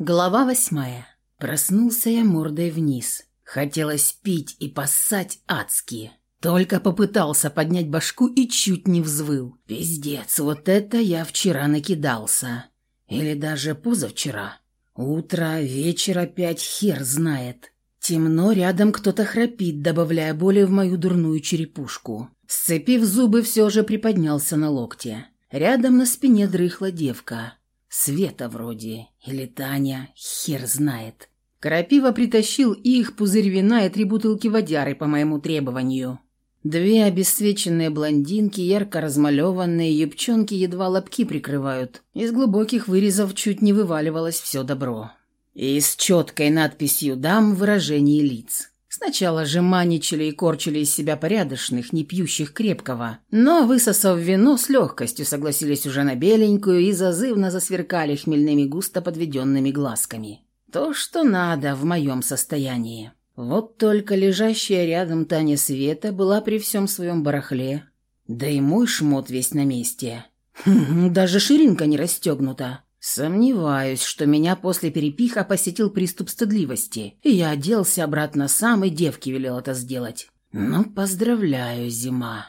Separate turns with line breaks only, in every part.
Глава восьмая. Проснулся я мордой вниз. Хотелось пить и поссать адски. Только попытался поднять башку и чуть не взвыл. Пиздец, вот это я вчера накидался. Или даже позавчера. Утро, вечер опять хер знает. Темно, рядом кто-то храпит, добавляя боли в мою дурную черепушку. Сцепив зубы, все же приподнялся на локте. Рядом на спине дрыхла девка. Света вроде. Или Таня. Хер знает. Крапива притащил их, пузырь вина и три бутылки водяры по моему требованию. Две обесцвеченные блондинки, ярко размалеванные, юбчонки едва лобки прикрывают. Из глубоких вырезов чуть не вываливалось все добро. И с четкой надписью «Дам» выражение лиц. Сначала же маничали и корчили из себя порядочных, не пьющих крепкого, но, высосав вино, с легкостью согласились уже на беленькую и зазывно засверкали хмельными густо подведенными глазками. То, что надо в моем состоянии. Вот только лежащая рядом Таня Света была при всем своем барахле. Да и мой шмот весь на месте. Хм, даже ширинка не расстегнута. Сомневаюсь, что меня после перепиха посетил приступ стыдливости, и я оделся обратно сам, и девке велел это сделать. Ну, поздравляю, зима.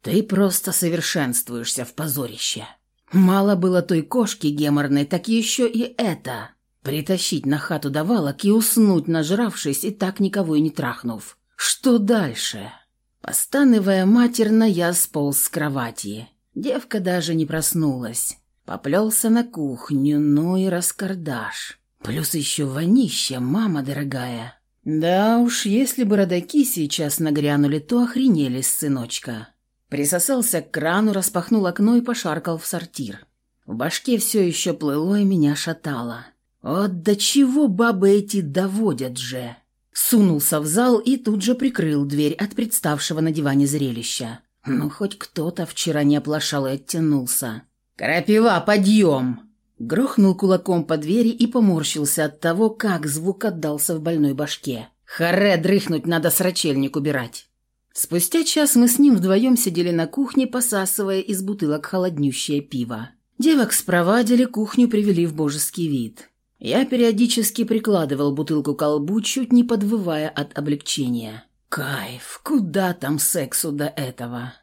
Ты просто совершенствуешься в позорище. Мало было той кошки геморной, так еще и это. Притащить на хату давалок и уснуть, нажравшись и так никого и не трахнув. Что дальше? Постанывая матерно, я сполз с кровати. Девка даже не проснулась. Поплелся на кухню, ну и раскардаш. Плюс еще вонища, мама дорогая. Да уж, если бы родаки сейчас нагрянули, то охренели с сыночка. Присосался к крану, распахнул окно и пошаркал в сортир. В башке все еще плыло и меня шатало. Вот до чего бабы эти доводят же. Сунулся в зал и тут же прикрыл дверь от представшего на диване зрелища. Ну, хоть кто-то вчера не оплошал и оттянулся. «Крапива, подъем!» Грохнул кулаком по двери и поморщился от того, как звук отдался в больной башке. «Харе, дрыхнуть, надо срачельник убирать!» Спустя час мы с ним вдвоем сидели на кухне, посасывая из бутылок холоднющее пиво. Девок спровадили, кухню привели в божеский вид. Я периодически прикладывал бутылку к колбу, чуть не подвывая от облегчения. Кайф, куда там сексу до этого?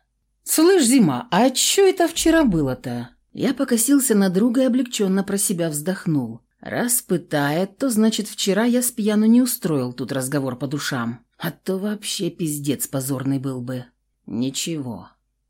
«Слышь, Зима, а чё это вчера было-то?» Я покосился на друга и облегченно про себя вздохнул. Раз пытает, то значит вчера я с пьяну не устроил тут разговор по душам. А то вообще пиздец позорный был бы. Ничего.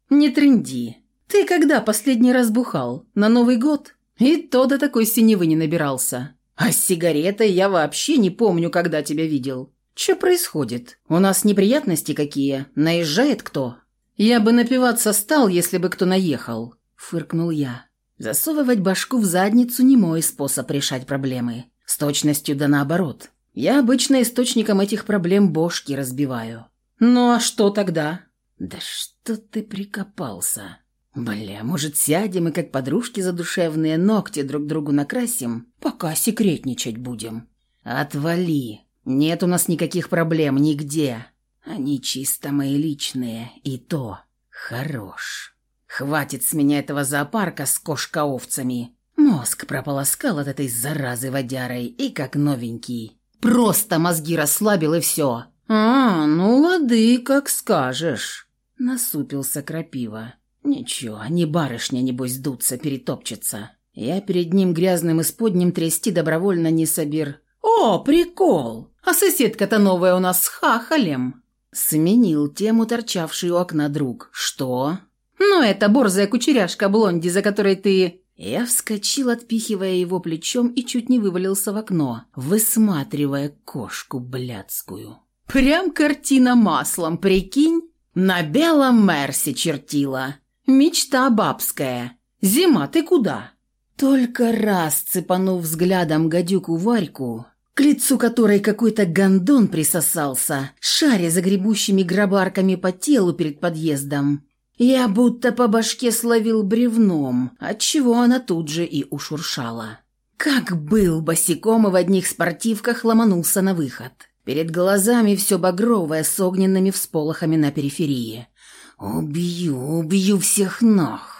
Не тренди. Ты когда последний раз бухал? На Новый год? И то до такой синевы не набирался. А с сигаретой я вообще не помню, когда тебя видел. Что происходит? У нас неприятности какие? Наезжает кто? Я бы напиваться стал, если бы кто наехал фыркнул я. Засовывать башку в задницу не мой способ решать проблемы. С точностью да наоборот. Я обычно источником этих проблем бошки разбиваю. Ну а что тогда? Да что ты прикопался? Бля, может сядем и как подружки задушевные ногти друг другу накрасим, пока секретничать будем? Отвали. Нет у нас никаких проблем нигде. Они чисто мои личные, и то хорош. Хватит с меня этого зоопарка с кошка-овцами. Мозг прополоскал от этой заразы водярой и как новенький. Просто мозги расслабил и все. «А, ну лады, как скажешь», — насупился крапива. «Ничего, не барышня, небось, дуться, перетопчется. Я перед ним грязным исподним трясти добровольно не собер. О, прикол! А соседка-то новая у нас с хахалем!» Сменил тему торчавший у окна друг. «Что?» «Ну, это борзая кучеряшка Блонди, за которой ты...» Я вскочил, отпихивая его плечом, и чуть не вывалился в окно, высматривая кошку блядскую. «Прям картина маслом, прикинь? На белом Мерсе чертила. Мечта бабская. Зима, ты куда?» Только раз, цепанув взглядом гадюку Варьку, к лицу которой какой-то гондон присосался, шаря за гребущими грабарками по телу перед подъездом, я будто по башке словил бревном, отчего она тут же и ушуршала. Как был босиком и в одних спортивках ломанулся на выход. Перед глазами все багровое с огненными всполохами на периферии. «Убью, убью всех ног!»